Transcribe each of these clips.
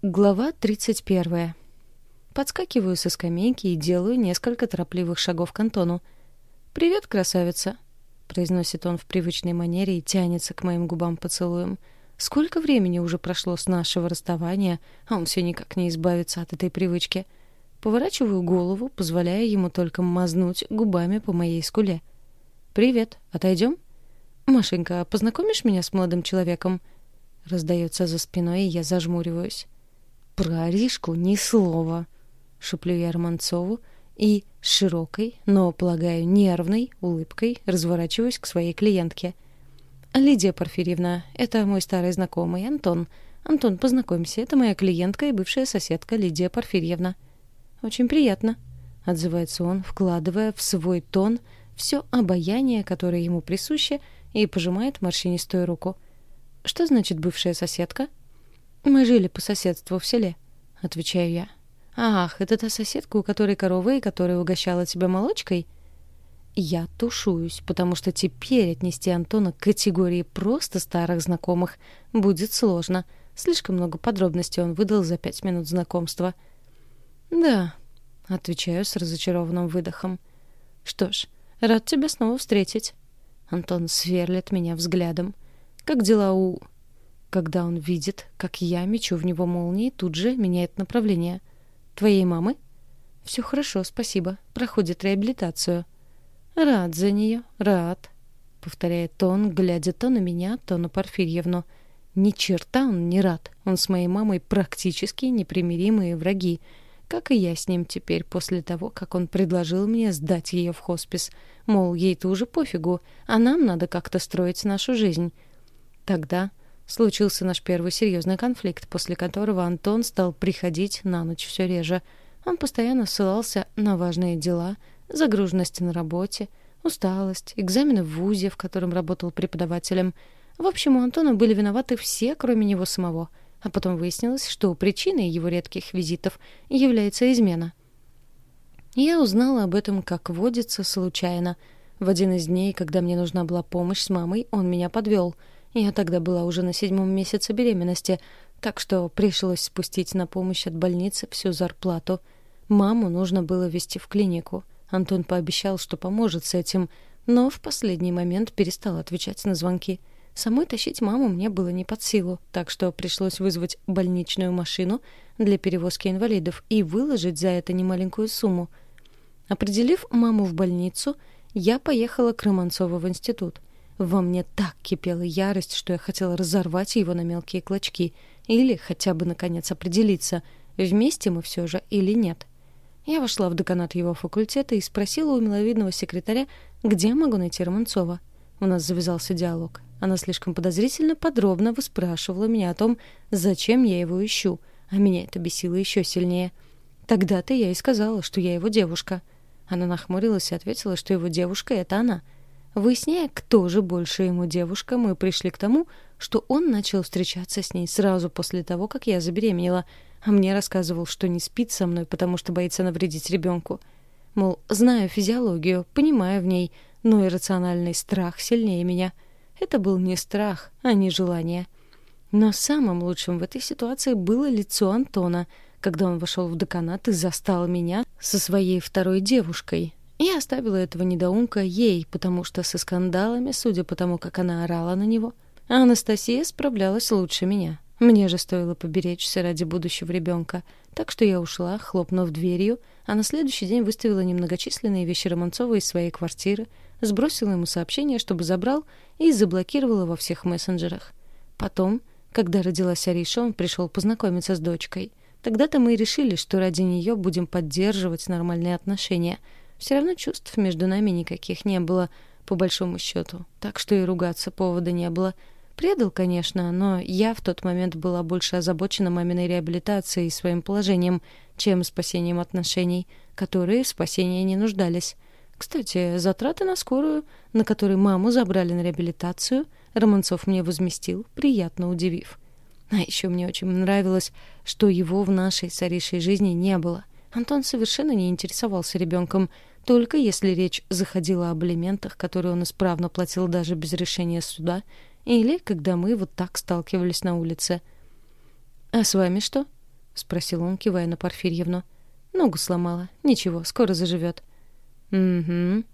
Глава 31. Подскакиваю со скамейки и делаю несколько торопливых шагов к Антону. «Привет, красавица!» — произносит он в привычной манере и тянется к моим губам поцелуем. Сколько времени уже прошло с нашего расставания, а он все никак не избавится от этой привычки. Поворачиваю голову, позволяя ему только мазнуть губами по моей скуле. «Привет, отойдем?» «Машенька, познакомишь меня с молодым человеком?» Раздается за спиной, и я зажмуриваюсь. «Про Аришку ни слова», — шеплю я Романцову и широкой, но, полагаю, нервной улыбкой разворачиваюсь к своей клиентке. «Лидия Порфирьевна, это мой старый знакомый Антон. Антон, познакомься, это моя клиентка и бывшая соседка Лидия Порфирьевна». «Очень приятно», — отзывается он, вкладывая в свой тон все обаяние, которое ему присуще, и пожимает морщинистую руку. «Что значит бывшая соседка?» «Мы жили по соседству в селе», — отвечаю я. «Ах, это та соседка, у которой коровы и которая угощала тебя молочкой?» Я тушуюсь, потому что теперь отнести Антона к категории просто старых знакомых будет сложно. Слишком много подробностей он выдал за пять минут знакомства. «Да», — отвечаю с разочарованным выдохом. «Что ж, рад тебя снова встретить». Антон сверлит меня взглядом. «Как дела у...» Когда он видит, как я мечу в него молнии, тут же меняет направление. «Твоей мамы?» «Все хорошо, спасибо. Проходит реабилитацию». «Рад за нее, рад», — повторяет он, глядя то на меня, то на Порфирьевну. «Ни черта он не рад. Он с моей мамой практически непримиримые враги. Как и я с ним теперь после того, как он предложил мне сдать ее в хоспис. Мол, ей-то уже пофигу, а нам надо как-то строить нашу жизнь». Тогда случился наш первый серьезный конфликт, после которого Антон стал приходить на ночь все реже. Он постоянно ссылался на важные дела, загруженность на работе, усталость, экзамены в ВУЗе, в котором работал преподавателем. В общем, у Антона были виноваты все, кроме него самого. А потом выяснилось, что причиной его редких визитов является измена. Я узнала об этом, как водится, случайно. В один из дней, когда мне нужна была помощь с мамой, он меня подвел — я тогда была уже на седьмом месяце беременности, так что пришлось спустить на помощь от больницы всю зарплату. Маму нужно было везти в клинику. Антон пообещал, что поможет с этим, но в последний момент перестал отвечать на звонки. Самой тащить маму мне было не под силу, так что пришлось вызвать больничную машину для перевозки инвалидов и выложить за это немаленькую сумму. Определив маму в больницу, я поехала к Романцову в институт. Во мне так кипела ярость, что я хотела разорвать его на мелкие клочки или хотя бы, наконец, определиться, вместе мы все же или нет. Я вошла в деканат его факультета и спросила у миловидного секретаря, где могу найти Романцова. У нас завязался диалог. Она слишком подозрительно подробно выспрашивала меня о том, зачем я его ищу, а меня это бесило еще сильнее. Тогда-то я и сказала, что я его девушка. Она нахмурилась и ответила, что его девушка — это она — Выясняя, кто же больше ему девушка, мы пришли к тому, что он начал встречаться с ней сразу после того, как я забеременела, а мне рассказывал, что не спит со мной, потому что боится навредить ребенку. Мол, знаю физиологию, понимаю в ней, но иррациональный страх сильнее меня. Это был не страх, а не желание. Но самым лучшим в этой ситуации было лицо Антона, когда он вошел в деканат и застал меня со своей второй девушкой, я оставила этого недоумка ей, потому что со скандалами, судя по тому, как она орала на него, Анастасия справлялась лучше меня. Мне же стоило поберечься ради будущего ребенка. Так что я ушла, хлопнув дверью, а на следующий день выставила немногочисленные вещи Романцова из своей квартиры, сбросила ему сообщение, чтобы забрал, и заблокировала во всех мессенджерах. Потом, когда родилась Ариша, он пришел познакомиться с дочкой. Тогда-то мы и решили, что ради нее будем поддерживать нормальные отношения — все равно чувств между нами никаких не было, по большому счету. Так что и ругаться повода не было. Предал, конечно, но я в тот момент была больше озабочена маминой реабилитацией и своим положением, чем спасением отношений, которые в спасении не нуждались. Кстати, затраты на скорую, на которые маму забрали на реабилитацию, Романцов мне возместил, приятно удивив. А еще мне очень нравилось, что его в нашей с жизни не было. Антон совершенно не интересовался ребенком, только если речь заходила об алиментах, которые он исправно платил даже без решения суда, или когда мы вот так сталкивались на улице. «А с вами что?» спросил он, кивая на Порфирьевну. «Ногу сломала. Ничего, скоро заживет». «Угу».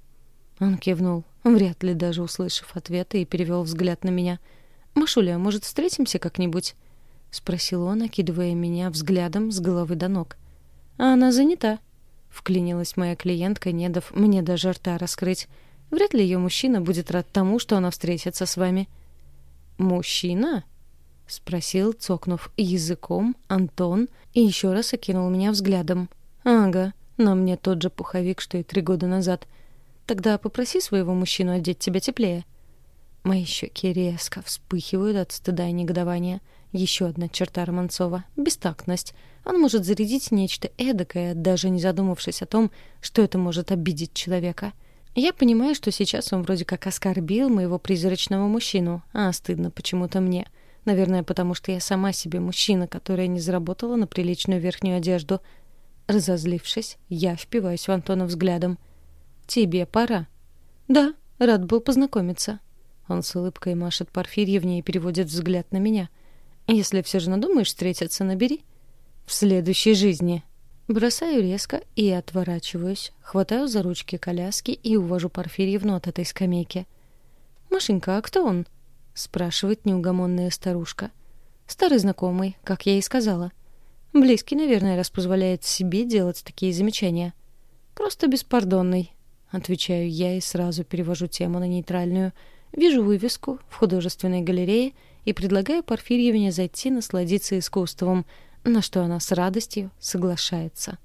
Он кивнул, вряд ли даже услышав ответ, и перевел взгляд на меня. «Машуля, может, встретимся как-нибудь?» — спросил он, окидывая меня взглядом с головы до ног. «А она занята», — вклинилась моя клиентка, не дав мне даже рта раскрыть. «Вряд ли ее мужчина будет рад тому, что она встретится с вами». «Мужчина?» — спросил, цокнув языком, Антон и еще раз окинул меня взглядом. «Ага, на мне тот же пуховик, что и три года назад. Тогда попроси своего мужчину одеть тебя теплее». Мои щеки резко вспыхивают от стыда и негодования. Еще одна черта Романцова — бестактность. Он может зарядить нечто эдакое, даже не задумавшись о том, что это может обидеть человека. Я понимаю, что сейчас он вроде как оскорбил моего призрачного мужчину, а стыдно почему-то мне — Наверное, потому что я сама себе мужчина, которая не заработала на приличную верхнюю одежду. Разозлившись, я впиваюсь в Антона взглядом. «Тебе пора». «Да, рад был познакомиться». Он с улыбкой машет Порфирьевне и переводит взгляд на меня. «Если все же надумаешь встретиться, набери». «В следующей жизни». Бросаю резко и отворачиваюсь, хватаю за ручки коляски и увожу Порфирьевну от этой скамейки. «Машенька, а кто он?» — спрашивает неугомонная старушка. «Старый знакомый, как я и сказала. Близкий, наверное, раз позволяет себе делать такие замечания. Просто беспардонный», — отвечаю я и сразу перевожу тему на нейтральную. Вижу вывеску в художественной галерее и предлагаю Порфирьевне зайти насладиться искусством, на что она с радостью соглашается.